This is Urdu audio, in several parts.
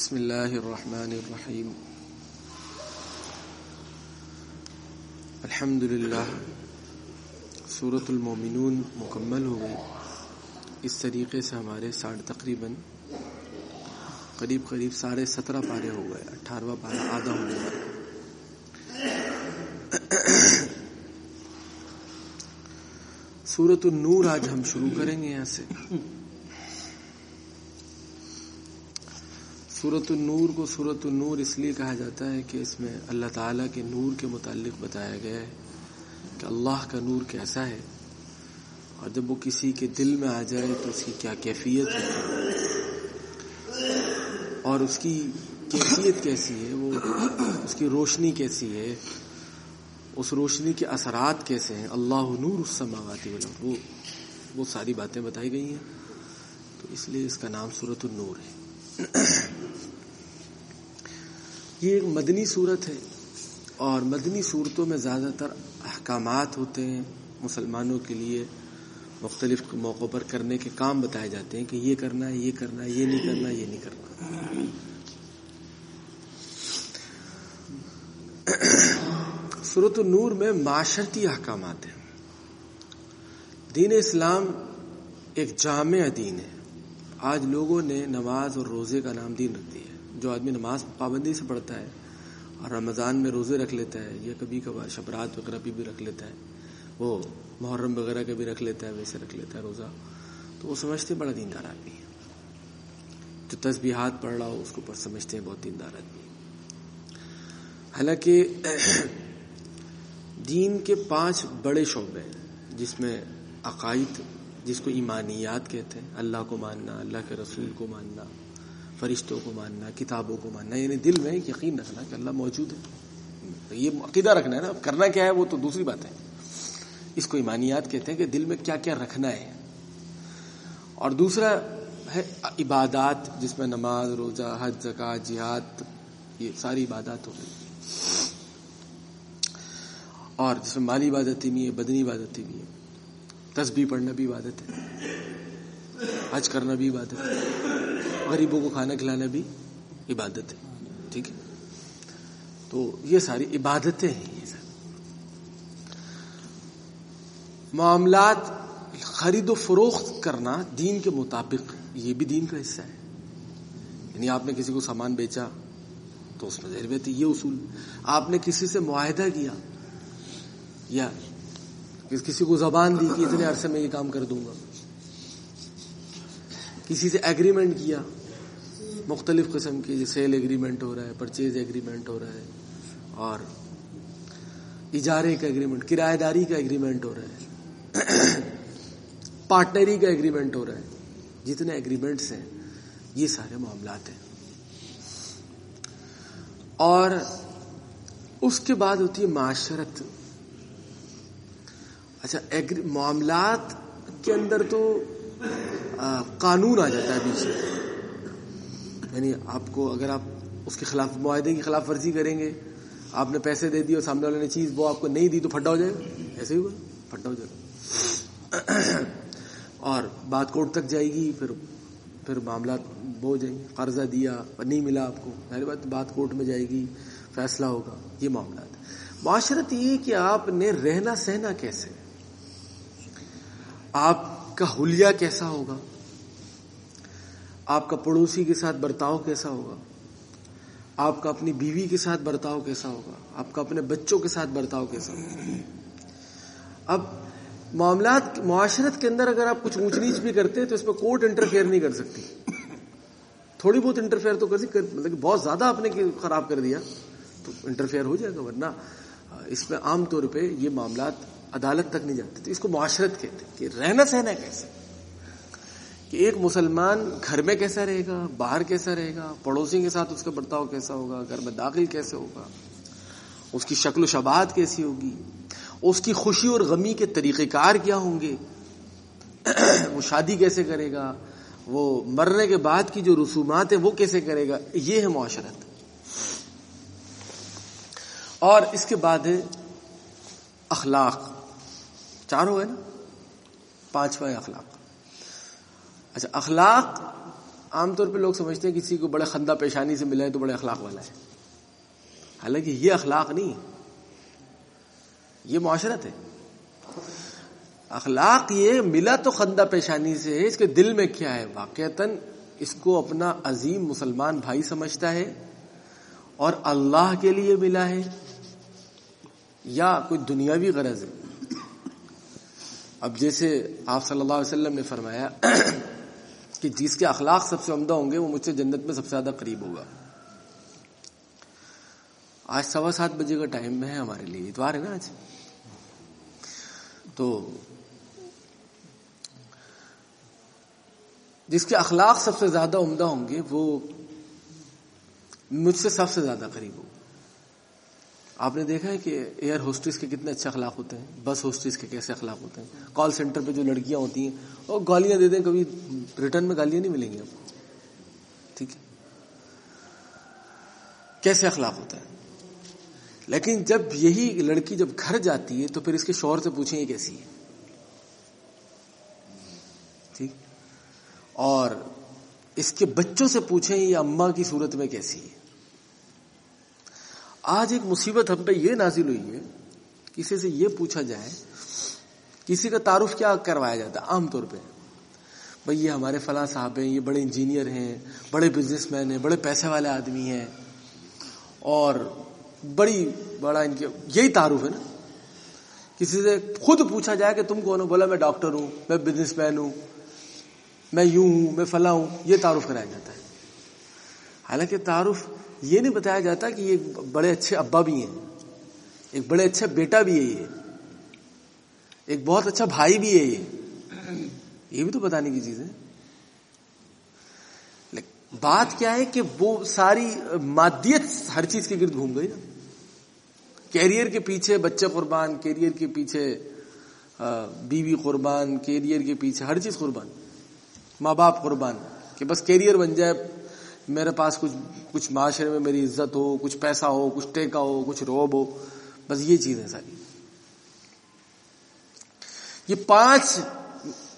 بسم اللہ الرحمن الرحیم الحمد للہ صورت المومنون مکمل ہو گئی اس طریقے سے ہمارے ساڑھے تقریباً قریب قریب ساڑھے سترہ پارے ہو گئے، اٹھارہواں پارا آدھا ہونے والا سورت النور آج ہم شروع کریں گے یہاں سے۔ سورت النور کو سورت النور اس لیے کہا جاتا ہے کہ اس میں اللہ تعالیٰ کے نور کے متعلق بتایا گیا ہے کہ اللہ کا نور کیسا ہے اور جب وہ کسی کے دل میں آ جائے تو اس کی کیا کیفیت ہے؟ اور اس کی کیفیت کیسی ہے؟ وہ اس کی روشنی کیسی ہے؟ اس روشنی کے اثرات کیسے ہیں؟ اللہ نور اس سماواتی وہ وہ ساری باتیں بتائی گئی ہیں۔ تو اس لیے اس کا نام سورت النور ہے۔ یہ ایک مدنی صورت ہے اور مدنی صورتوں میں زیادہ تر احکامات ہوتے ہیں مسلمانوں کے لیے مختلف موقعوں پر کرنے کے کام بتائے جاتے ہیں کہ یہ کرنا ہے، یہ کرنا ہے، یہ نہیں کرنا یہ نہیں کرنا صورت النور میں معاشرتی احکامات ہیں۔ دین اسلام ایک جامع دین ہے۔ آج لوگوں نے نماز اور روزے کا نام دین رکھ دیا ہے۔ جو آدمی نماز پابندی سے پڑھتا ہے اور رمضان میں روزے رکھ لیتا ہے یا کبھی کبھار شبرات وغیرہ بھی بھی رکھ لیتا ہے، وہ محرم وغیرہ کا بھی رکھ لیتا ہے، ویسے رکھ لیتا ہے روزہ، تو وہ سمجھتے بڑا دیندار آدمی ہے۔ جو تسبیحات پڑھ رہا ہو، اس کو سمجھتے ہیں بہت دیندار آدمی حالانکہ دین کے پانچ بڑے شعبے ہیں، جس میں عقائد جس کو ایمانیات کہتے ہیں، اللہ کو ماننا، اللہ کے رسول کو ماننا، فرشتوں کو ماننا، کتابوں کو ماننا یعنی دل میں یقین رکھنا کہ اللہ موجود ہے۔ یہ عقیدہ رکھنا ہے نا کرنا کیا ہے وہ تو دوسری بات ہے۔ اس کو ایمانیات کہتے ہیں کہ دل میں کیا کیا رکھنا ہے۔ اور دوسرا ہے عبادات، جس میں نماز، روزہ، حج زکات جہاد، یہ ساری عبادات ہو گئی۔ اور جس میں مالی عبادتیں بھی ہے بدنی عبادتیں بھی ہے تسبیح پڑھنا بھی عبادت ہے۔ حج کرنا بھی عبادت ہے۔ غریبوں کو کھانا کھلانا بھی عبادت ہے۔ ٹھیک ہے؟ تو یہ ساری عبادتیں ہیں یہ معاملات خرید و فروخت کرنا دین کے مطابق یہ بھی دین کا حصہ ہے۔ یعنی آپ نے کسی کو سامان بیچا تو اس میں ضرورت یہ اصول۔ آپ نے کسی سے معاہدہ کیا یا کسی کو زبان دی کہ اتنے عرصے میں یہ کام کر دوں گا۔ کسی سے ایگریمنٹ کیا۔ مختلف قسم کی سیل ایگریمنٹ ہو رہا ہے پرچیز ایگریمنٹ ہو رہا ہے۔ اور اجارے کا ایگریمنٹ کرایہ داری کا ایگریمنٹ ہو رہا ہے۔ پارٹنری کا ایگریمنٹ ہو رہا ہے۔ جتنے ایگریمنٹس ہیں، یہ سارے معاملات ہیں۔ اور اس کے بعد ہوتی ہے معاشرت۔ اچھا معاملات کے اندر تو قانون آ جاتا ہے بیچ میں۔ یعنی آپ کو اگر آپ اس کے خلاف معاہدے کی خلاف ورزی کریں گے، آپ نے پیسے دے دی اور سامنے والے نے چیز وہ آپ کو نہیں دی تو پھٹا ہو جائے گا۔ ایسے ہی ہوا، پھٹا ہو جائے گا۔ اور بات کوٹ تک جائے گی، پھر پھر معاملات وہ ہو جائیں گے۔ قرضہ دیا، نہیں ملا آپ کو پہلی بات بات کورٹ میں جائے گی، فیصلہ ہوگا، یہ معاملات۔ معاشرت یہ کہ آپ نے رہنا سہنا کیسے؟ آپ کا حلیہ کیسا ہوگا؟ آپ کا پڑوسی کے ساتھ برتاؤ کیسا ہوگا؟ آپ کا اپنی بیوی کے ساتھ برتاؤ کیسا ہوگا؟ آپ کا اپنے بچوں کے ساتھ برتاؤ کیسا ہوگا؟ اب معاملات، معاشرت کے اندر اگر آپ کچھ اونچ نیچ بھی کرتے تو اس میں کورٹ انٹرفیئر نہیں کر سکتی۔ تھوڑی بہت انٹرفیئر تو کر سکتی مطلب بہت زیادہ آپ نے خراب کر دیا تو انٹرفیئر ہو جائے گا، ورنہ اس میں عام طور پہ یہ معاملات عدالت تک نہیں جاتے تھے۔ اس کو معاشرت کہتے کہ رہنا سہنا کیسے؟ کہ ایک مسلمان گھر میں کیسا رہے گا؟ باہر کیسا رہے گا؟ پڑوسی کے ساتھ اس کا برتاؤ کیسا ہوگا؟ گھر میں داخل کیسے ہوگا؟ اس کی شکل و شباہت کیسی ہوگی؟ اس کی خوشی اور غمی کے طریقہ کار کیا ہوں گے؟ وہ شادی کیسے کرے گا؟ وہ مرنے کے بعد کی جو رسومات ہیں وہ کیسے کرے گا؟ یہ ہے معاشرت۔ اور اس کے بعد ہے اخلاق۔ چار ہو گئے نا؟ پانچواں اخلاق۔ اچھا اخلاق عام طور پہ لوگ سمجھتے ہیں کسی کو بڑے خندہ پیشانی سے ملا ہے تو بڑے اخلاق والا ہے۔ حالانکہ یہ اخلاق نہیں یہ معاشرت ہے۔ اخلاق یہ ملا تو خندہ پیشانی سے ہے، اس کے دل میں کیا ہے؟ واقعتاً اس کو اپنا عظیم مسلمان بھائی سمجھتا ہے اور اللہ کے لیے ملا ہے۔ یا کوئی دنیاوی غرض ہے۔ اب جیسے آپ صلی اللہ علیہ وسلم نے فرمایا کہ جس کے اخلاق سب سے عمدہ ہوں گے وہ مجھ سے جنت میں سب سے زیادہ قریب ہوگا۔ آج سوا سات بجے کا ٹائم ہے ہمارے لیے اتوار ہے نا آج؟ تو جس کے اخلاق سب سے زیادہ عمدہ ہوں گے وہ مجھ سے سب سے زیادہ قریب ہو آپ نے دیکھا ہے کہ ایئر ہوسٹس کے کتنے اچھے اخلاق ہوتے ہیں؟ بس ہوسٹس کے کیسے اخلاق ہوتے ہیں؟ کال سینٹر پہ جو لڑکیاں ہوتی ہیں، وہ گالیاں دے دیں، کبھی ریٹرن میں گالیاں نہیں ملیں گی آپ کو۔ ٹھیک ہے؟ کیسے اخلاق ہوتا ہے لیکن جب یہی لڑکی جب گھر جاتی ہے، تو پھر اس کے شوہر سے پوچھیں یہ کیسی ہے؟ ٹھیک؟ اور اس کے بچوں سے پوچھیں یہ اما کی صورت میں کیسی ہے؟ آج ایک مصیبت ہم پہ یہ نازل ہوئی ہے، کسی سے یہ پوچھا جائے، کسی کا تعارف کیا کروایا جاتا ہے؟ عام طور پہ۔ بھائی، یہ ہمارے فلاں صاحب ہیں، یہ بڑے انجینئر ہیں، بڑے بزنس مین ہیں، بڑے پیسے والے آدمی ہیں۔ اور بڑی، بڑا ان کے، یہی تعارف ہے نا۔ کسی سے خود پوچھا جائے کہ تم کون ہو؟ بولا، میں ڈاکٹر ہوں، میں بزنس مین ہوں، میں یوں ہوں، میں فلاں ہوں، یہ تعارف کرایا جاتا ہے۔ حالانکہ تعارف یہ نہیں بتایا جاتا کہ یہ بڑے اچھے ابا بھی ہیں، ایک بڑے اچھا بیٹا بھی ہے یہ۔ ایک بہت اچھا بھائی بھی ہے یہ۔ یہ بھی تو بتانے کی چیز ہے۔ بات کیا ہے کہ وہ ساری مادیت ہر چیز کے گرد گھوم گئی نا۔ کیریئر کے پیچھے بچے قربان، کیریئر کے پیچھے بیوی قربان، کیریئر کے پیچھے ہر چیز قربان۔ ماں باپ قربان، کہ بس کیریئر بن جائے۔ میرے پاس کچھ کچھ معاشرے میں میری عزت ہو، کچھ پیسہ ہو، کچھ ٹیکا ہو، کچھ روب ہو، بس یہ چیز ہے ساری۔ یہ پانچ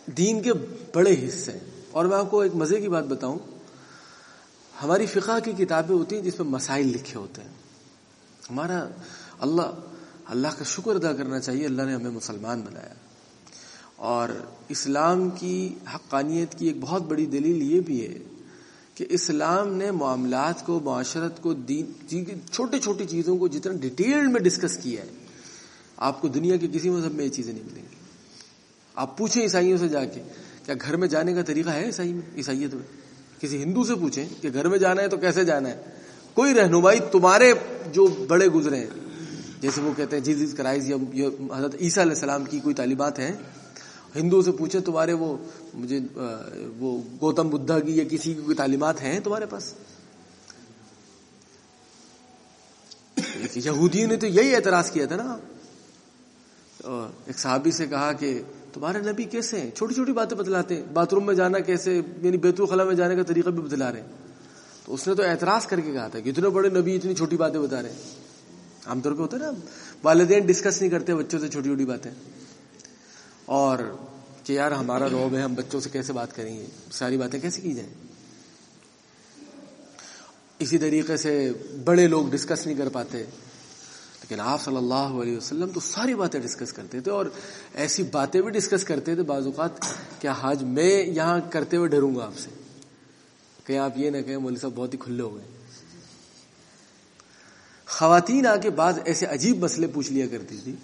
دین کے بڑے حصے ہیں۔ اور میں آپ کو ایک مزے کی بات بتاؤں۔ ہماری فقہ کی کتابیں ہوتی ہیں جس میں مسائل لکھے ہوتے ہیں۔ ہمارا اللہ اللہ کا شکر ادا کرنا چاہیے۔ اللہ نے ہمیں مسلمان بنایا۔ اور اسلام کی حقانیت کی ایک بہت بڑی دلیل یہ بھی ہے کہ اسلام نے معاملات کو، معاشرت کو، دین چھوٹی چھوٹی چیزوں کو جتنا ڈیٹیل میں ڈسکس کیا ہے، آپ کو دنیا کے کسی مذہب میں یہ چیزیں نہیں ملیں گی۔ آپ پوچھیں عیسائیوں سے جا کے، کیا گھر میں جانے کا طریقہ ہے عیسائی میں، عیسائیت میں؟ کسی ہندو سے پوچھیں کہ گھر میں جانا ہے تو کیسے جانا ہے؟ کوئی رہنمائی تمہارے جو بڑے گزرے ہیں، جیسے وہ کہتے ہیں جی، جیزیز کرائز یا حضرت عیسیٰ علیہ السلام کی کوئی تعلیمات ہیں ہندو سے پوچھے تمہارے وہ مجھے وہ گوتم بدھا کی یا کسی کی کوئی تعلیمات ہیں تمہارے پاس؟ یہودیوں نے تو یہی اعتراض کیا تھا نا۔ ایک صحابی سے کہا کہ تمہارے نبی کیسے ہیں؟ چھوٹی چھوٹی باتیں بتلاتے ہیں۔ باتھ روم میں جانا کیسے؟ یعنی بیت الخلا میں جانے کا طریقہ بھی بتلا رہے ہیں۔ تو اس نے تو اعتراض کر کے کہا تھا کہ اتنے بڑے نبی اتنی چھوٹی باتیں بتا رہے ہیں۔ عام طور پہ ہوتا ہے نا، والدین ڈسکس نہیں کرتے بچوں سے چھوٹی چھوٹی باتیں۔ اور کہ یار ہمارا روب ہے، ہم بچوں سے کیسے بات کریں گے؟ ساری باتیں کیسے کی جائیں؟ اسی طریقے سے بڑے لوگ ڈسکس نہیں کر پاتے۔ لیکن آپ صلی اللہ علیہ وسلم تو ساری باتیں ڈسکس کرتے تھے اور ایسی باتیں بھی ڈسکس کرتے تھے بعض اوقات کیا حاج میں یہاں کرتے ہوئے ڈروں گا آپ سے۔ کہ آپ یہ نہ کہیں مولوی صاحب بہت ہی کھلے ہو گئے۔ خواتین آ کے بعض ایسے عجیب مسئلے پوچھ لیا کرتی تھی۔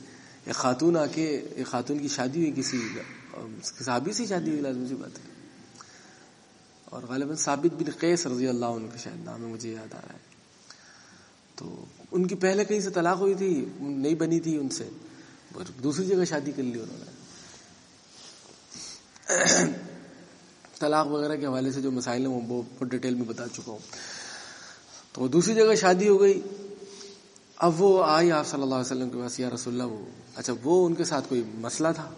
ایک خاتون آ کے، ایک خاتون کی شادی ہوئی کسی اس کے صحابی سے شادی ہوئی، لازمی سی بات ہے۔ اور غالباً ثابت بن قیس رضی اللہ عنہ کا شاید نام ہے، مجھے یاد آ رہا ہے۔ تو ان کی پہلے کہیں سے طلاق ہوئی تھی نہیں بنی تھی ان سے دوسری جگہ شادی کر لی انہوں نے۔ طلاق وغیرہ کے حوالے سے جو مسائل ہیں، وہ بہت ڈیٹیل میں بتا چکا ہوں۔ تو دوسری جگہ شادی ہو گئی۔ اب وہ آئی آپ صلی اللہ علیہ وسلم کے پاس، یا رسول اللہ، وہ اچھا وہ ان کے ساتھ کوئی مسئلہ تھا؟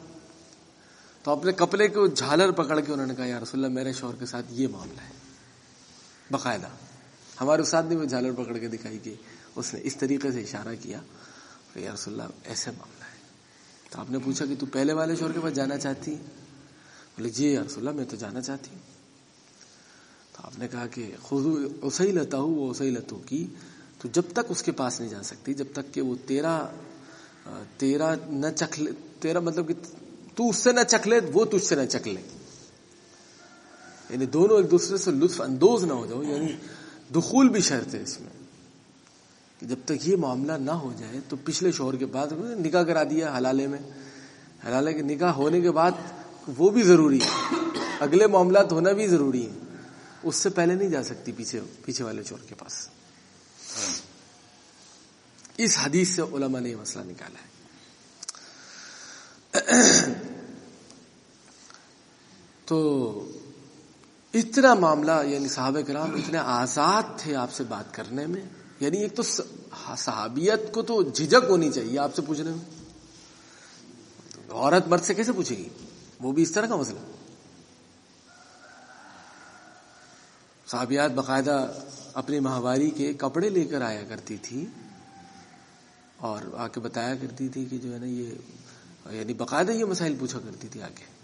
تو اپنے کپڑے کو جھالر پکڑ کے انہوں نے کہا، یا رسول اللہ، میرے شوہر کے ساتھ یہ معاملہ ہے۔ باقاعدہ، ہمارے استاد نے وہ جھالر پکڑ کے دکھائی کہ اس نے اس طریقے سے اشارہ کیا۔ کہ یا رسول اللہ ایسے معاملہ ہے۔ تو آپ نے پوچھا کہ تو پہلے والے شوہر کے پاس جانا چاہتی؟ بولے جی یا رسول اللہ، میں تو جانا چاہتی ہوں۔ تو آپ نے کہا کہ خود اسے لتا ہوں وہ اسے لتو کی، تو جب تک اس کے پاس نہیں جا سکتی، جب تک کہ وہ تیرا تیرا نہ چکھ تیرا مطلب کہ تو اس سے نہ چکھ لے، وہ تجھ سے نہ چکھ لے۔ یعنی دونوں ایک دوسرے سے لطف اندوز نہ ہو جاؤ یعنی دخول بھی شرط ہے اس میں۔ کہ جب تک یہ معاملہ نہ ہو جائے، تو پچھلے شوہر کے بعد نکاح کرا دیا حلالے میں۔ حلالے کے نکاح ہونے کے بعد وہ بھی ضروری ہے۔ اگلے معاملات ہونا بھی ضروری ہے۔ اس سے پہلے نہیں جا سکتی پیچھے پیچھے والے چور کے پاس۔ اس حدیث سے علماء نے یہ مسئلہ نکالا ہے۔ تو اتنا معاملہ یعنی صحابہ کرام اتنے آزاد تھے آپ سے بات کرنے میں یعنی ایک تو صحابیت کو تو جھجک ہونی چاہیے آپ سے پوچھنے میں۔ عورت مرد سے کیسے پوچھے گی؟ وہ بھی اس طرح کا مسئلہ۔ صحابیات باقاعدہ اپنی ماہواری کے کپڑے لے کر آیا کرتی تھی اور آ کے بتایا کرتی تھی کہ جو ہے نا یہ یعنی باقاعدہ یہ مسائل پوچھا کرتی تھی آگے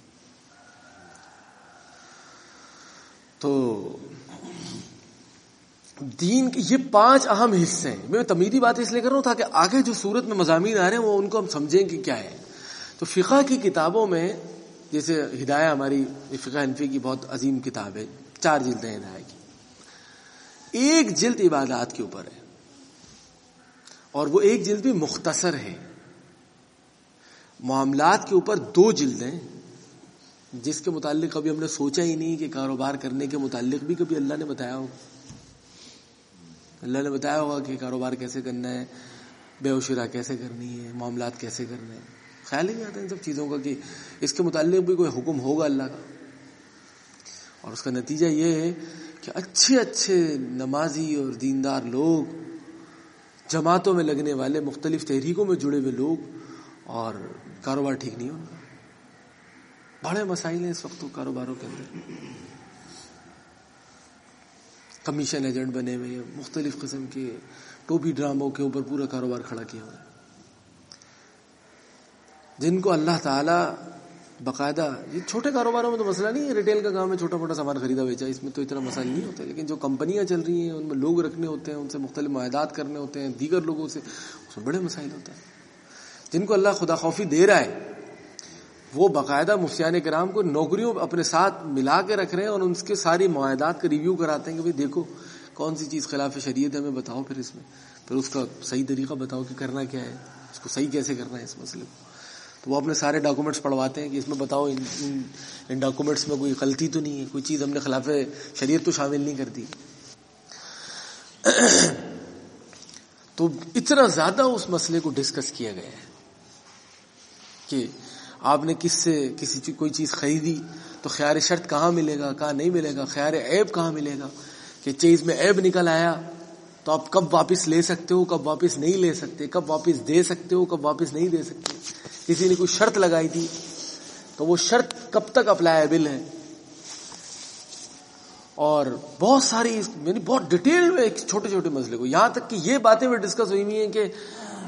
تو دین کے یہ پانچ اہم حصے ہیں۔ میں تمیری بات اس لیے کر رہا ہوں تاکہ آگے جو صورت میں مضامین آ رہے ہیں وہ ان کو ہم سمجھیں کہ کیا ہے۔ تو فقہ کی کتابوں میں جیسے ہدایہ ہماری فقہ انفی کی بہت عظیم کتاب ہے، چار جلدیں ہدایہ کی۔ ایک جلد عبادات کے اوپر ہے۔ اور وہ ایک جلد بھی مختصر ہے۔ معاملات کے اوپر دو جلدیں۔ جس کے متعلق کبھی ہم نے سوچا ہی نہیں کہ کاروبار کرنے کے متعلق بھی کبھی اللہ نے بتایا ہوگا اللہ نے بتایا ہوگا کہ کاروبار کیسے کرنا ہے، بے و کیسے کرنی ہے، معاملات کیسے کرنے ہیں۔ خیال ہی نہیں آتا ان سب چیزوں کا کہ اس کے متعلق بھی کوئی حکم ہوگا اللہ کا۔ اور اس کا نتیجہ یہ ہے کہ اچھے اچھے نمازی اور دیندار لوگ، جماعتوں میں لگنے والے مختلف تحریکوں میں جڑے ہوئے لوگ اور کاروبار ٹھیک نہیں ہوگا۔ بڑے مسائل ہیں اس وقت کاروباروں کے اندر۔ کمیشن ایجنٹ بنے ہوئے مختلف قسم کے ٹوپی ڈراموں کے اوپر پورا کاروبار کھڑا کیا ہوا ہے۔ جن کو اللہ تعالیٰ باقاعدہ، یہ چھوٹے کاروباروں میں تو مسئلہ نہیں ہے، ریٹیل کا کام ہے، چھوٹا موٹا سامان خریدا بیچا اس میں تو اتنا مسئلہ نہیں ہوتا لیکن جو کمپنیاں چل رہی ہیں، ان میں لوگ رکھنے ہوتے ہیں، ان سے مختلف معاہدات کرنے ہوتے ہیں، دیگر لوگوں سے، اس میں بڑے مسائل ہوتے ہیں۔ جن کو اللہ خدا خوفی دے رہا ہے وہ باقاعدہ مفتیان کرام کو نوکریوں اپنے ساتھ ملا کے رکھ رہے ہیں اور ان کے ساری معاہدات کا ریویو کراتے ہیں کہ بھائی دیکھو کون سی چیز خلاف شریعت ہے ہمیں بتاؤ پھر اس میں۔ پھر اس کا صحیح طریقہ بتاؤ کہ کرنا کیا ہے اس کو صحیح کیسے کرنا ہے اس مسئلے کو۔ تو وہ اپنے سارے ڈاکومنٹس پڑھواتے ہیں کہ اس میں بتاؤ ان ان, ڈاکومنٹس میں کوئی غلطی تو نہیں ہے کوئی چیز ہم نے خلاف شریعت تو شامل نہیں کرتی تو اتنا زیادہ اس مسئلے کو ڈسکس کیا گیا ہے کہ آپ نے کس سے کسی چیز کوئی چیز خریدی تو خیال شرط کہاں ملے گا، کہاں نہیں ملے گا؟ خیال عیب کہاں ملے گا؟ کہ چیز میں عیب نکل آیا تو آپ کب واپس لے سکتے ہو، کب واپس نہیں لے سکتے، کب واپس دے سکتے ہو، کب واپس نہیں دے سکتے؟ کسی نے کوئی شرط لگائی تھی؟ تو وہ شرط کب تک اپلائبل ہے؟ اور بہت ساری یعنی بہت ڈیٹیل میں چھوٹے چھوٹے مسئلے کو یہاں تک کہ یہ باتیں بھی ڈسکس ہوئی ہوئی ہیں کہ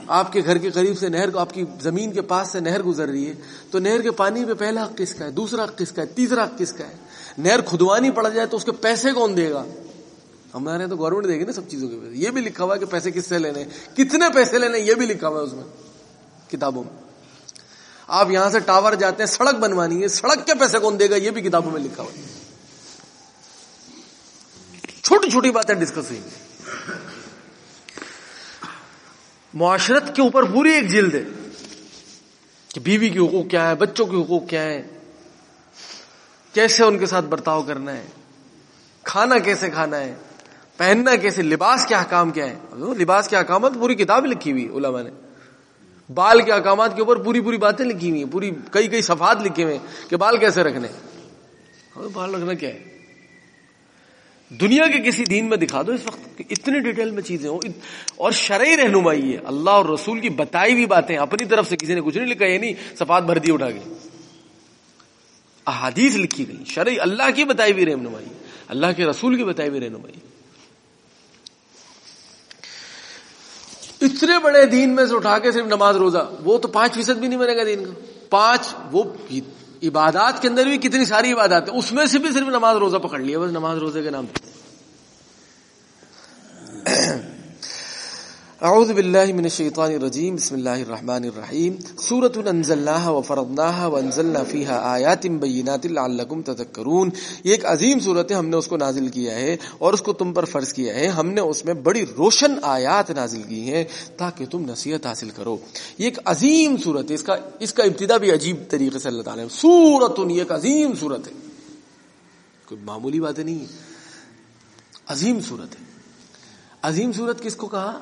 آپ کے گھر کے قریب سے نہر آپ کی زمین کے پاس سے نہر گزر رہی ہے۔ تو نہر کے پانی پہ پہلا حق کس کا ہے، دوسرا حق کس کا ہے، تیسرا حق کس کا ہے۔ نہر کھدوانی پڑ جائے تو اس کے پیسے کون دے گا؟ ہمارے تو گورنمنٹ دے گی نا سب چیزوں کے پیسے۔ یہ بھی لکھا ہوا ہے کہ پیسے کس سے لینے کتنے پیسے لینے یہ بھی لکھا ہوا ہے اس میں، کتابوں میں۔ آپ یہاں سے ٹاور جاتے ہیں، سڑک بنوانی ہے، سڑک کے پیسے کون دے گا؟ یہ بھی کتابوں میں لکھا ہوا ہے۔ چھوٹی چھوٹی باتیں ڈسکس ہوئی معاشرت کے اوپر پوری ایک جلد ہے کہ بیوی کے حقوق کیا ہے بچوں کے حقوق کیا ہے کیسے ان کے ساتھ برتاؤ کرنا ہے؟ کھانا کیسے کھانا ہے؟ پہننا کیسے؟ لباس کے احکام کیا ہے لباس کے احکامات پوری کتاب لکھی ہوئی علماء نے۔ بال کے احکامات کے اوپر پوری پوری باتیں لکھی ہوئی ہیں، پوری کئی کئی صفحات لکھے ہوئے کہ بال کیسے رکھنے بال رکھنا کیا ہے؟ دنیا کے کسی دین میں دکھا دو اس وقت اتنی ڈیٹیل میں چیزیں ہوں اور شرعی رہنمائی ہے۔ اللہ اور رسول کی بتائی ہوئی باتیں اپنی طرف سے کسی نے کچھ نہیں لکھا یعنی یہ نہیں سفات بھر دی اٹھا گئی احادیث لکھی گئی، شرعی اللہ کی بتائی ہوئی رہنمائی، اللہ کے رسول کی بتائی ہوئی رہنمائی۔ اتنے بڑے دین میں سے اٹھا کے صرف نماز روزہ، وہ تو پانچ فیصد بھی نہیں بنے گا دین کا۔ پانچ، وہ عبادات کے اندر بھی کتنی ساری عبادات ہیں۔ اس میں سے بھی صرف نماز روزہ پکڑ لیا، بس نماز روزے کے نام پہ۔ اعوذ باللہ من الشیطان الرجیم، بسم اللہ الرحمن الرحیم۔ سورة انزلناها وفرضناها وانزلنا فيها آیات بینات لعلکم تذکرون۔ یہ ایک عظیم صورت ہے، ہم نے اس کو نازل کیا ہے اور اس کو تم پر فرض کیا ہے۔ ہم نے اس میں بڑی روشن آیات نازل کی ہیں تاکہ تم نصیحت حاصل کرو۔ یہ ایک عظیم صورت ہے، اس کا اس کا ابتدا بھی عجیب طریقے سے اللہ تعالیٰ سورت یہ ایک عظیم صورت ہے۔ کوئی معمولی باتیں نہیں ہے عظیم صورت ہے۔ عظیم صورت کس کو کہا؟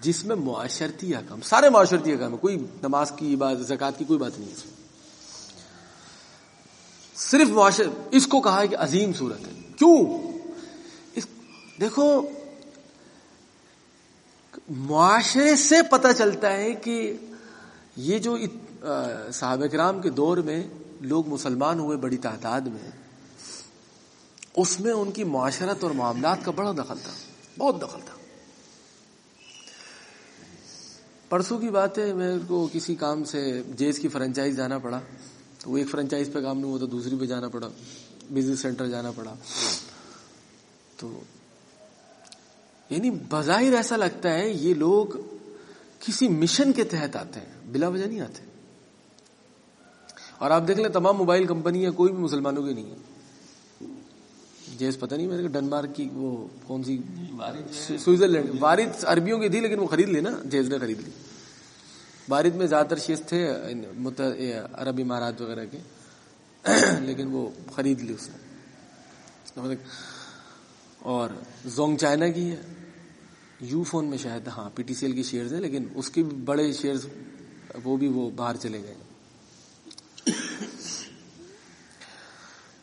جس میں معاشرتی حکم سارے معاشرتی حکم ہے کوئی نماز کی بات زکات کی کوئی بات نہیں ہے۔ صرف معاشر اس کو کہا ہے کہ عظیم صورت ہے۔ کیوں؟ اس دیکھو، معاشرے سے پتہ چلتا ہے کہ یہ جو صحابہ کرام کے دور میں لوگ مسلمان ہوئے بڑی تعداد میں، اس میں ان کی معاشرت اور معاملات کا بڑا دخل تھا۔ بہت دخل تھا۔ پرسوں کی بات ہے میرے کو کسی کام سے جیز کی فرنچائز جانا پڑا۔ تو وہ ایک فرنچائز پہ کام نہیں ہوا تو دوسری پہ جانا پڑا۔ بزنس سینٹر جانا پڑا۔ تو یعنی بظاہر ایسا لگتا ہے، یہ لوگ کسی مشن کے تحت آتے ہیں، بلا وجہ نہیں آتے۔ اور آپ دیکھ لیں، تمام موبائل کمپنیاں کوئی بھی مسلمانوں کی نہیں ہے جیس پتہ نہیں میرے ڈنمارک کی وہ کون سی سوئٹزرلینڈ۔ وارد عربیوں کی تھی لیکن وہ خرید لی نا جیز نے خرید لی۔ وارد میں زیادہ تر شیز تھے عرب امارات وغیرہ کے۔ لیکن وہ خرید لی اس نے۔ اور زونگ چائنا کی ہے۔ یو فون میں شاید ہاں پی ٹی سی ایل کی شیئرز ہیں لیکن اس کی بڑے شیئرز وہ بھی وہ باہر چلے گئے۔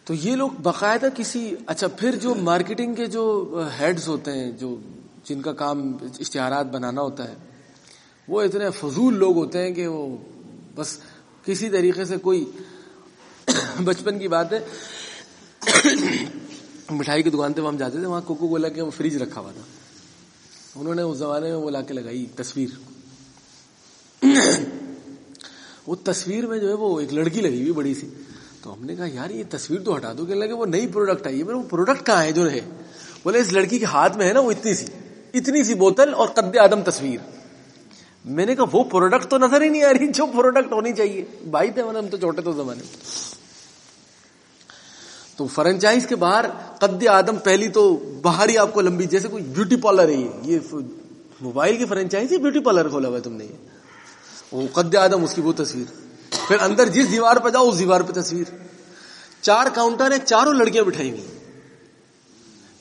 تو یہ لوگ باقاعدہ کسی اچھا پھر جو مارکیٹنگ کے جو ہیڈز ہوتے ہیں، جو جن کا کام اشتہارات بنانا ہوتا ہے، وہ اتنے فضول لوگ ہوتے ہیں کہ وہ بس کسی طریقے سے کوئی بچپن کی بات ہے، مٹھائی کی دکان پہ ہم جاتے تھے، وہاں کوکو کولا کے فریج رکھا ہوا تھا۔ انہوں نے اس زمانے میں وہ لا کے لگائی، تصویر۔ وہ تصویر میں جو ہے وہ ایک لڑکی لگی ہوئی، بڑی سی۔ تو ہم نے کہا، یار، یہ تصویر تو ہٹا دو کہ لگے وہ نئی پروڈکٹ آئی ہے۔ وہ پروڈکٹ کہاں ہے جو رہے؟ بولے، اس لڑکی کے ہاتھ میں ہے نا وہ اتنی سی اتنی سی بوتل اور قد آدم تصویر۔ میں نے کہا، وہ پروڈکٹ تو نظر ہی نہیں آ رہی، جو پروڈکٹ ہونی چاہیے۔ بھائی تھے ہم تو چھوٹے تو زمانے تو فرنچائز کے باہر قد آدم پہلی تو باہر ہی آپ کو لمبی، جیسے کوئی بیوٹی پارلر ہے یہ۔ موبائل کی فرنچائز ہی بیوٹی پارلر کھولا ہوا تم نے وہ قد آدم اس کی وہ تصویر۔ پھر اندر جس دیوار پہ جاؤ، اس دیوار پہ تصویر۔ چار کاؤنٹر ہے چاروں لڑکیاں بٹھائی ہوئی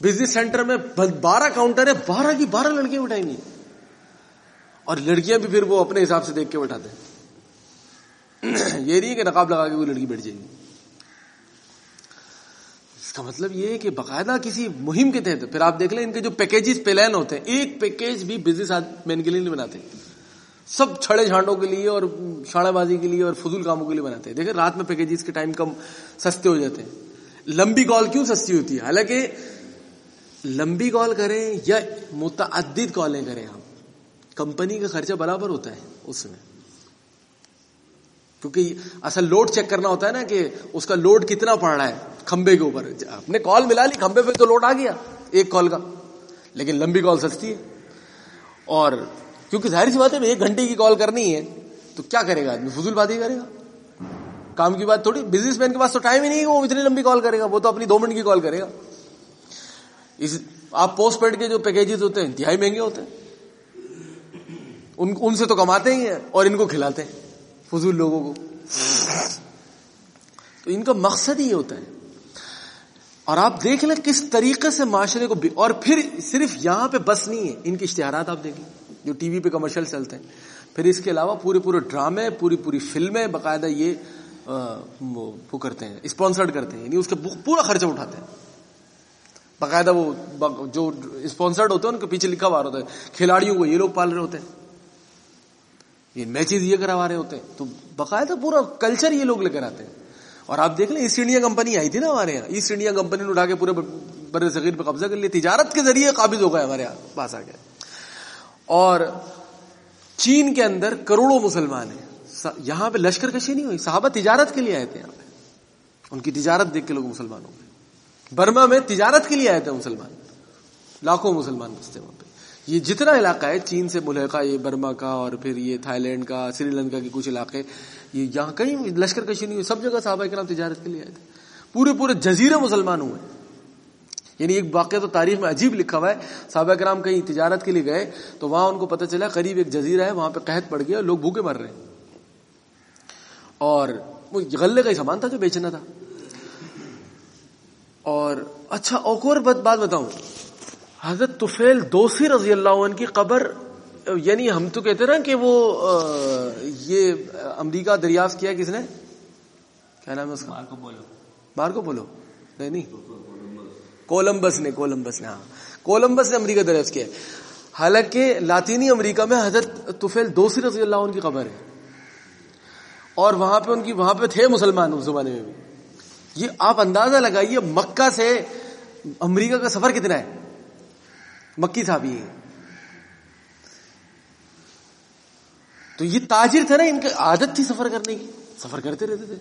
بزنس سینٹر میں بارہ کاؤنٹر ہے بارہ کی بارہ لڑکیاں بٹھائی ہوئی اور لڑکیاں بھی پھر وہ اپنے حساب سے دیکھ کے بٹھاتے ہیں۔ یہ نہیں کہ نقاب لگا کے وہ لڑکی بیٹھ جائے گی۔ اس کا مطلب یہ ہے کہ باقاعدہ کسی مہم کے تحت، پھر آپ دیکھ لیں ان کے جو پیکیجز پلان ہوتے ہیں، ایک پیکیج بھی بزنس مین کے لیے نہیں بناتے۔ سب چھڑے جھانڈوں کے لیے اور شاڑا بازی کے لیے اور فضول کاموں کے لیے بناتے ہیں۔ دیکھیں رات میں پیکیجز کے ٹائم کم سستے ہو جاتے ہیں۔ لمبی کال کیوں سستی ہوتی ہے؟ حالانکہ لمبی کال کریں یا متعدد کالیں کریں ہم۔ کمپنی کا خرچہ برابر ہوتا ہے اس میں۔ کیونکہ اصل لوڈ چیک کرنا ہوتا ہے نا کہ اس کا لوڈ کتنا پڑ رہا ہے کھمبے کے اوپر۔ اپنے کال ملا لی، کھمبے پہ تو لوڈ آ گیا ایک کال کا۔ لیکن لمبی کال سستی ہے۔ اور کیونکہ ظاہر سی بات ہے ایک گھنٹے کی کال کرنی ہے، تو کیا کرے گا؟ آدمی فضول بات ہی کرے گا۔ کام کی بات تھوڑی بزنس مین کے پاس تو ٹائم ہی نہیں ہے وہ اتنی لمبی کال کرے گا، وہ تو اپنی دو منٹ کی کال کرے گا۔ اس، آپ پوسٹ پیڈ کے جو پیکیجز ہوتے ہیں، انتہائی مہنگے ہوتے ہیں۔ ان ان سے تو کماتے ہی ہیں اور ان کو کھلاتے ہیں، فضول لوگوں کو۔ تو ان کا مقصد ہی ہوتا ہے۔ اور آپ دیکھ لیں کس طریقے سے معاشرے کو اور پھر صرف یہاں پہ بس نہیں ہے، ان کے اشتہارات آپ دیکھ لیں جو ٹی وی پہ کمرشل چلتے ہیں پھر اس کے علاوہ پورے پورے ڈرامے، پوری پوری فلمیں باقاعدہ یہ وہ کرتے ہیں، اسپانسرڈ کرتے ہیں۔ یعنی اس کا پورا خرچہ اٹھاتے ہیں۔ باقاعدہ وہ جو اسپانسرڈ ہوتے ہیں، ان کے پیچھے لکھا ہوا ہوتا ہے، کھلاڑیوں کو یہ لوگ پال رہے ہوتے ہیں۔ یہ میچز یہ کروا رہے ہوتے ہیں۔ تو باقاعدہ پورا کلچر یہ لوگ لے کر آتے ہیں۔ اور آپ دیکھ لیں، ایسٹ انڈیا کمپنی آئی تھی نا ہمارے یہاں۔ ایسٹ انڈیا کمپنی نے اٹھا کے پورے بر صغیر پہ قبضہ کر لیا۔ تجارت کے ذریعے قابض ہو گئے ہمارے یہاں، پاس آ گئے۔ اور چین کے اندر کروڑوں مسلمان ہیں۔ یہاں پہ لشکر کشی نہیں ہوئی، صحابہ تجارت کے لیے آئے تھے یہاں پہ۔ ان کی تجارت دیکھ کے لوگ مسلمان ہو گئے۔ برما میں تجارت کے لیے آئے تھے مسلمان۔ لاکھوں مسلمان بستے وہاں پہ۔ یہ جتنا علاقہ ہے، چین سے ملحقہ، یہ برما کا اور پھر یہ تھائی لینڈ کا، سری لنکا کے کچھ علاقے، یہ یہاں کہیں لشکر کشی نہیں ہوئی، سب جگہ صحابہ کرام تجارت کے لیے آئے تھے۔ پورے پورے جزیرے مسلمان ہوئے۔ یعنی ایک واقعہ تو تاریخ میں عجیب لکھا ہوا ہے۔ صحابہ کرام کہیں تجارت کے لیے گئے تو وہاں ان کو پتہ چلا قریب ایک جزیرہ ہے وہاں پہ قحط پڑ گیا لوگ بھوکے مر رہے ہیں۔ اور وہ غلے کا ہی سامان تھا جو بیچنا تھا۔ اور اچھا اور بات بتاؤں۔ حضرت توفیل دوسی رضی اللہ عنہ کی قبر یعنی ہم تو کہتے نا کہ وہ یہ امریکہ دریافت کیا کس نے؟ کیا نام ہے اس کا؟ مارکو بولو مارکو بولو نہیں نہیں۔ کولمبس نے کولمبس نے ہاں۔ کولمبس نے امریکہ دریافت کیا حالانکہ لاطینی امریکہ میں حضرت توفیل دوسی رضی اللہ عنہ کی قبر ہے۔ اور وہاں پہ ان کی، وہاں پہ تھے مسلمان اس زمانے میں بھی۔ یہ آپ اندازہ لگائیے مکہ سے امریکہ کا سفر کتنا ہے۔ مکی صاحب یہ۔ تو یہ تاجر تھے نا، ان کی عادت تھی سفر کرنے کی۔ سفر کرتے رہتے تھے۔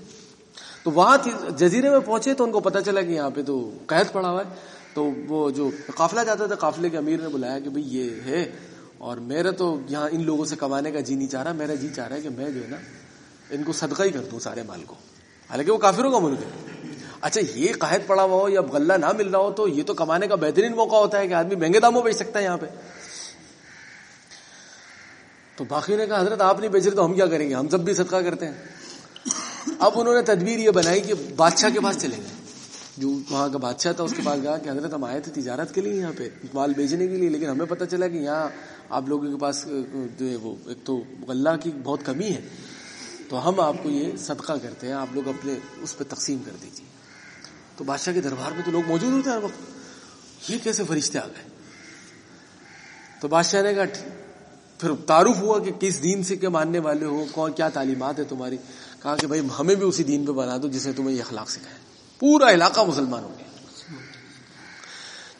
تو وہاں جزیرے میں پہنچے تو ان کو پتا چلا کہ یہاں پہ تو قید پڑا ہوا ہے۔ تو وہ جو قافلہ جاتا تھا، قافلے کے امیر نے بلایا کہ بھئی یہ ہے۔ اور میرا تو یہاں ان لوگوں سے کمانے کا جی نہیں چاہ رہا، میرا جی چاہ رہا ہے کہ میں جو ہے نا ان کو صدقہ ہی کر دوں سارے مال کو۔ حالانکہ وہ کافروں کا ملک ہے۔ اچھا یہ قحط پڑا ہوا ہو یا غلہ نہ مل رہا ہو تو یہ تو کمانے کا بہترین موقع ہوتا ہے کہ آدمی مہنگے داموں بیچ سکتا ہے یہاں پہ۔ تو باقی نے کہا، حضرت آپ نہیں بیچ رہے تو ہم کیا کریں گے؟ ہم سب بھی صدقہ کرتے ہیں۔ اب انہوں نے تدبیر یہ بنائی کہ بادشاہ کے پاس چلے گئے۔ جو وہاں کا بادشاہ تھا، اس کے پاس گیا کہ حضرت ہم آئے تھے تجارت کے لیے یہاں پہ، مال بیچنے کے لیے، لیکن ہمیں پتہ چلا کہ یہاں آپ لوگوں کے پاس جو ہے وہ، ایک تو غلہ کی بہت کمی ہے۔ تو ہم آپ کو یہ صدقہ کرتے ہیں، آپ لوگ اپنے اس پہ تقسیم کر دیجیے تو بادشاہ کے دربار میں تو لوگ موجود ہوتے ہیں ہر وقت۔ یہ کیسے فرشتے آ گئے؟ تو بادشاہ نے کہا پھر تعارف ہوا کہ کس دین سے کے ماننے والے ہو، کون کیا تعلیمات ہے تمہاری؟ کہا کہ بھائی ہمیں بھی اسی دین پہ بنا دو جسے تمہیں یہ اخلاق سکھائے۔ پورا علاقہ مسلمان ہو گیا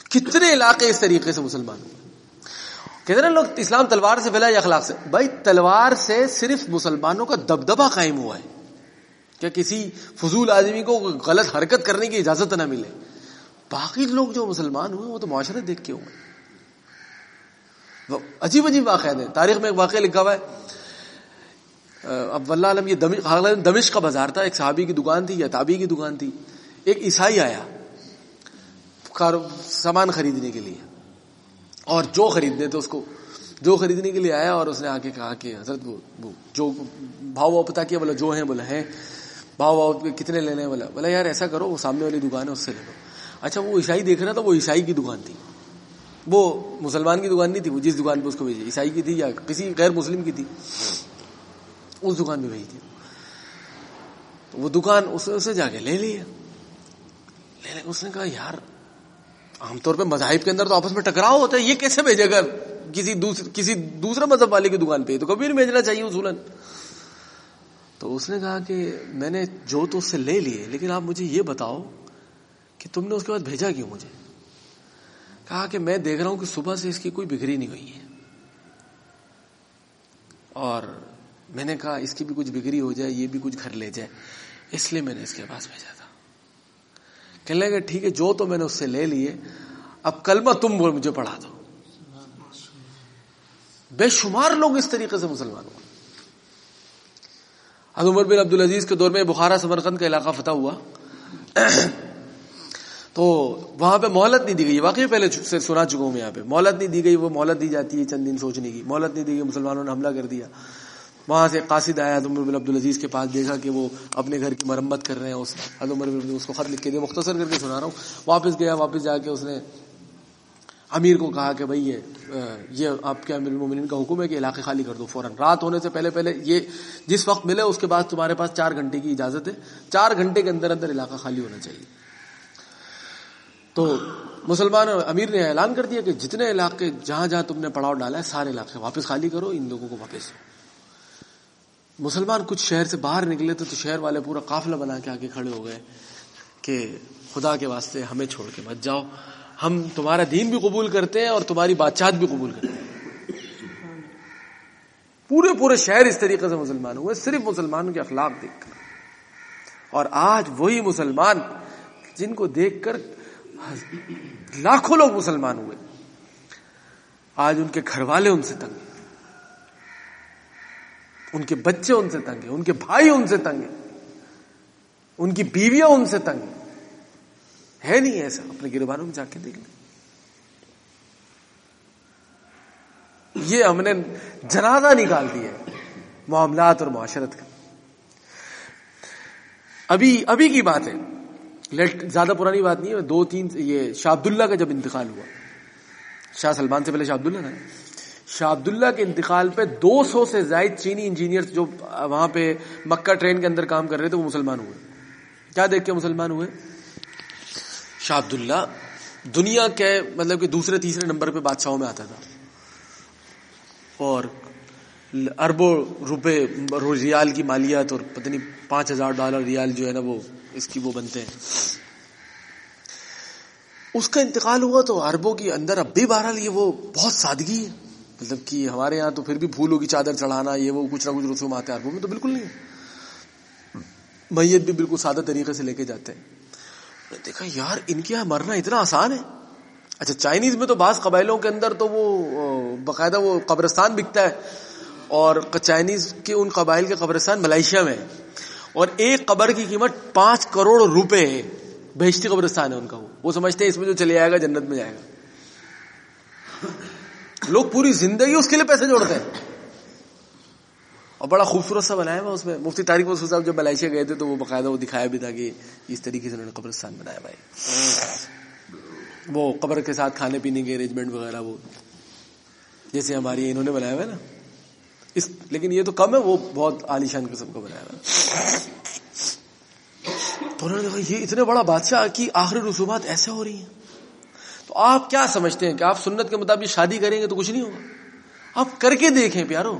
کتنے علاقے اس طریقے سے مسلمان ہو گئے کتنے لوگ، اسلام تلوار سے پھیلا یا اخلاق سے؟ بھائی تلوار سے صرف مسلمانوں کا دبدبا قائم ہوا ہے کہ کسی فضول آدمی کو غلط حرکت کرنے کی اجازت نہ ملے۔ باقی لوگ جو مسلمان ہوئے، وہ تو معاشرے دیکھ کے ہوئے عجیب عجیب واقعات ہیں۔ تاریخ میں ایک واقعہ لکھا ہوا ہے۔ اب واللہ عالم یہ دمش کا بازار تھا۔ ایک صحابی کی دکان تھی یا تابی کی دکان تھی۔ ایک عیسائی آیا سامان خریدنے کے لیے۔ اور جو خریدنے تھے اس کو، جو خریدنے کے لیے آیا اور اس نے آ کے کہا کہ حضرت وہ جو بھاؤ واؤ پتا کیا، بولا جو ہیں، بولا ہے بھاؤ واؤ کتنے لینے والا بولا یار ایسا کرو، وہ سامنے والی دکان ہے، اس سے لے لو۔ اچھا وہ عیسائی دیکھ رہا تھا، وہ عیسائی کی دکان تھی۔ وہ مسلمان کی دکان نہیں تھی، وہ جس دکان پہ اس کو بھیجی عیسائی کی تھی یا کسی غیر مسلم کی تھی، اس دکان پہ بھیجی تھی۔ تو وہ دکان اسے جا کے لے لیا۔ لے اس نے کہا، یار، عام طور پہ مذاہب کے اندر تو آپس میں ٹکراؤ ہوتا ہے، یہ کیسے بھیجے گا کسی دوسرے کسی دوسرے مذہب والے کی دکان پہ تو کبھی نہیں بھیجنا چاہیے اصولن تو اس نے کہا کہ میں نے جو تو اس سے لے لیے، لیکن آپ مجھے یہ بتاؤ کہ تم نے اس کے بعد بھیجا کیوں مجھے؟ کہا کہ میں دیکھ رہا ہوں کہ صبح سے اس کی کوئی بگڑی نہیں ہوئی ہے۔ اور میں نے کہا اس کی بھی کچھ بگڑی ہو جائے، یہ بھی کچھ گھر لے جائے۔ اس لیے میں نے اس کے پاس بھیجا تھا۔ کہنے لگا ٹھیک ہے، جو تو میں نے اس سے لے لیے، اب کلمہ تم مجھے پڑھا دو۔ بے شمار لوگ اس طریقے سے مسلمان ہوئے عمر بن عبد العزیز کے دور میں بخارا، سمرقند کا علاقہ فتح ہوا۔ تو وہاں پہ مہلت نہیں دی گئی واقعی پہلے سے سنا چکا ہوں میں یہاں پہ۔ مہلت نہیں دی گئی، وہ مہلت دی جاتی ہے چند دن سوچنے کی۔ مہلت نہیں دی گئی، مسلمانوں نے حملہ کر دیا۔ وہاں سے قاصد آیا، عمر بن عبد العزیز کے پاس، دیکھا کہ وہ اپنے گھر کی مرمت کر رہے ہیں، اس عمر بن اس کو خط لکھ کے دیا۔ مختصر کر کے سنا رہا ہوں۔ واپس گیا، واپس جا کے اس نے امیر کو کہا کہ بھائی، یہ یہ آپ کے امیر المومنین کا حکم ہے کہ علاقے خالی کر دو فوراً۔ رات ہونے سے پہلے پہلے یہ جس وقت ملے، اس کے بعد تمہارے پاس چار گھنٹے کی اجازت ہے۔ چار گھنٹے کے اندر اندر علاقہ خالی ہونا چاہیے۔ تو مسلمان امیر نے اعلان کر دیا کہ جتنے علاقے جہاں جہاں تم نے پڑاؤ ڈالا ہے، سارے علاقے واپس خالی کرو، ان لوگوں کو واپس۔ مسلمان کچھ شہر سے باہر نکلے تھے تو شہر والے پورا قافلہ بنا کے آگے کھڑے ہو گئے کہ خدا کے واسطے ہمیں چھوڑ کے مت جاؤ۔ ہم تمہارا دین بھی قبول کرتے ہیں اور تمہاری بادشاہت بھی قبول کرتے ہیں۔ پورے پورے شہر اس طریقے سے مسلمان ہوئے، صرف مسلمانوں کے اخلاق دیکھ کر۔ اور آج وہی مسلمان جن کو دیکھ کر لاکھوں لوگ مسلمان ہوئے۔ آج ان کے گھر والے ان سے تنگ ان کے بچے ان سے تنگ ہیں۔ ان کے بھائی ان سے تنگ ہیں۔ ان کی بیویاں ان سے تنگ ہے نہیں ایسا؟ اپنے گربانوں میں جا کے دیکھ لیں۔ یہ ہم نے جنازہ نکال دیا ہے معاملات اور معاشرت کا۔ ابھی ابھی کی بات ہے۔ زیادہ پرانی بات نہیں ہے، دو تین یہ شاہ عبداللہ کا جب انتقال ہوا۔ شاہ سلمان سے پہلے شاہ عبداللہ تھا۔ شاہ عبداللہ کے انتقال پہ دو سو سے زائد چینی انجینئر جو وہاں پہ مکہ ٹرین کے اندر کام کر رہے تھے، وہ مسلمان ہوئے۔ کیا دیکھ کے مسلمان ہوئے؟ شاہ عبداللہ دنیا کے مطلب کہ دوسرے تیسرے نمبر پہ بادشاہوں میں آتا تھا۔ اور اربوں روپے ریال کی مالیات اور پتہ نہیں پانچ ہزار ڈالر ریال جو ہے نا وہ اس کی وہ بنتے ہیں۔ اس کا انتقال ہوا تو اربوں کے اندر اب بھی بہرحال یہ وہ بہت سادگی ہے۔ مطلب کہ ہمارے یہاں تو پھر بھی پھولوں کی چادر چڑھانا، یہ وہ کچھ نہ کچھ رسوم آتے ہیں میں تو بالکل نہیں۔ میت بھی بالکل سادہ طریقے سے لے کے جاتے ہیں۔ دیکھا، یار، ان کے یہاں مرنا اتنا آسان ہے۔ اچھا چائنیز میں تو بعض قبائلوں کے اندر تو وہ باقاعدہ وہ قبرستان بکتا ہے۔ اور چائنیز کے، ان قبائل کے قبرستان ملائیشیا میں۔ اور ایک قبر کی قیمت پانچ کروڑ روپے ہے۔ بہشتی قبرستان ہے ان کا وہ۔ سمجھتے ہیں اس میں جو چلے آئے گا جنت میں جائے گا۔ لوگ پوری زندگی اس کے لیے پیسے جوڑتے ہیں۔ اور بڑا خوبصورت سا بنایا ہوا اس میں۔ مفتی تاریخ مسود صاحب جب ملائیشیا گئے تھے تو وہ باقاعدہ وہ دکھایا بھی تھا کہ اس طریقے سے انہوں نے قبرستان بنایا بھائی وہ قبر کے ساتھ کھانے پینے کے ارینجمنٹ وغیرہ وہ۔ جیسے ہماری انہوں نے بنایا ہوا ہے نا۔ اس لیکن یہ تو کم ہے، وہ بہت عالیشان قسم کا بنایا ہوا تو انہوں نے دیکھا یہ اتنے بڑا بادشاہ کی آخری رسومات ایسے ہو رہی ہیں۔ تو آپ کیا سمجھتے ہیں کہ آپ سنت کے مطابق شادی کریں گے تو کچھ نہیں ہوگا؟ آپ کر کے دیکھیں پیارو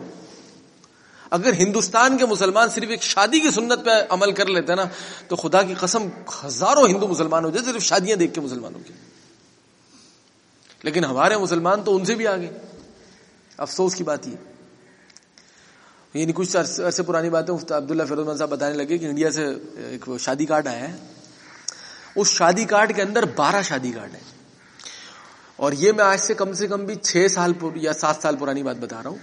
اگر ہندوستان کے مسلمان صرف ایک شادی کی سنت پہ عمل کر لیتے ہیں نا، تو خدا کی قسم ہزاروں ہندو مسلمان ہو جائے صرف شادیاں دیکھ کے مسلمانوں کی۔ لیکن ہمارے مسلمان تو ان سے بھی آگے۔ افسوس کی بات یہ۔ یعنی کچھ عرصے پرانی بات ہے عبداللہ فیروز صاحب بتانے لگے کہ انڈیا سے ایک شادی کارڈ آیا ہے۔ اس شادی کارڈ کے اندر بارہ شادی کارڈ ہیں۔ اور یہ میں آج سے کم سے کم بھی چھ سال یا سات سال پرانی بات بتا رہا ہوں۔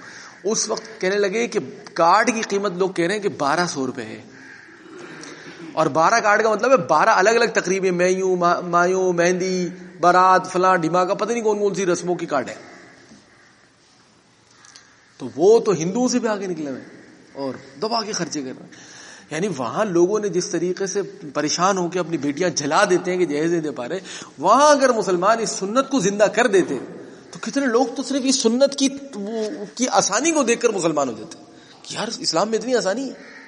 اس وقت کہنے لگے کہ کارڈ کی قیمت لوگ کہہ رہے ہیں کہ بارہ سو روپے ہے۔ اور بارہ کارڈ کا مطلب ہے بارہ الگ الگ تقریبیں میوں مایوں، مہندی، بارات، فلاں ڈیما کا پتہ نہیں کون کون سی رسموں کی کارڈ ہے تو وہ تو ہندوؤں سے بھی آگے نکلے ہوئے اور دبا کے خرچے کر رہے ہیں۔ یعنی وہاں لوگوں نے جس طریقے سے پریشان ہو کے اپنی بیٹیاں جلا دیتے ہیں کہ جہیز نہیں دے پا رہے، وہاں اگر مسلمان اس سنت کو زندہ کر دیتے، تو کتنے لوگ تو صرف اس سنت کی کی آسانی کو دیکھ کر مسلمان ہو جاتے۔ یار، اسلام میں اتنی آسانی ہے۔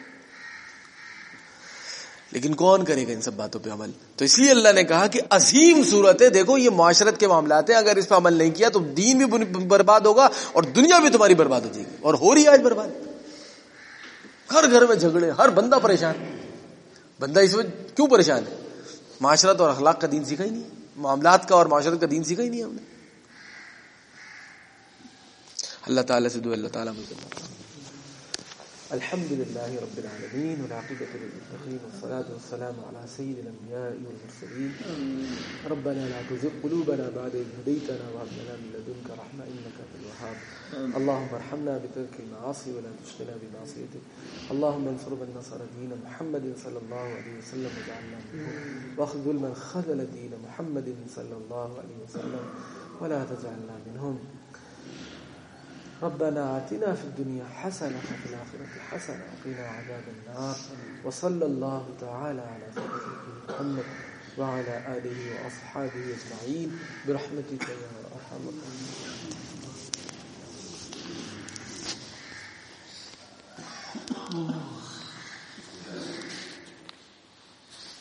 لیکن کون کرے گا ان سب باتوں پہ عمل؟ تو اس لیے اللہ نے کہا کہ عظیم صورت ہے، دیکھو یہ معاشرت کے معاملات ہیں، اگر اس پہ عمل نہیں کیا تو دین بھی برباد ہوگا اور دنیا بھی تمہاری برباد ہو جائے گی، اور ہو رہی ہے آج برباد۔ ہر گھر میں جھگڑے، ہر بندہ پریشان۔ بندہ اس میں کیوں پریشان ہے؟ معاشرت اور اخلاق کا دین سیکھا ہی نہیں، معاملات کا اور معاشرت کا دین سیکھا ہی نہیں ہم نے۔ اللہ تعالیٰ سے دو اللہ تعالیٰ الحمد لله رب العالمين، والعاقبة للمتقين، والصلاة والسلام على سيد الأنبياء والمرسلين. ربنا لا تزغ قلوبنا بعد إذ هديتنا وهب لنا من لدنك رحمة إنك أنت الوهاب. اللهم ارحمنا بترك المعاصي ولا تشغلنا بمعصيتك. اللهم انصر من نصر دين محمد صلى الله عليه وسلم وجعلنا منه واخذل من خذل دين محمد صلى الله عليه وسلم. ولا تجعلنا منهم. ربنا آتنا في الدنيا حسنة وفي الآخرة حسنة وقنا عذاب النار وصلى الله تعالى على سيدنا محمد وعلى آله وأصحابه أجمعين برحمتك يا أرحم الراحمين Oh.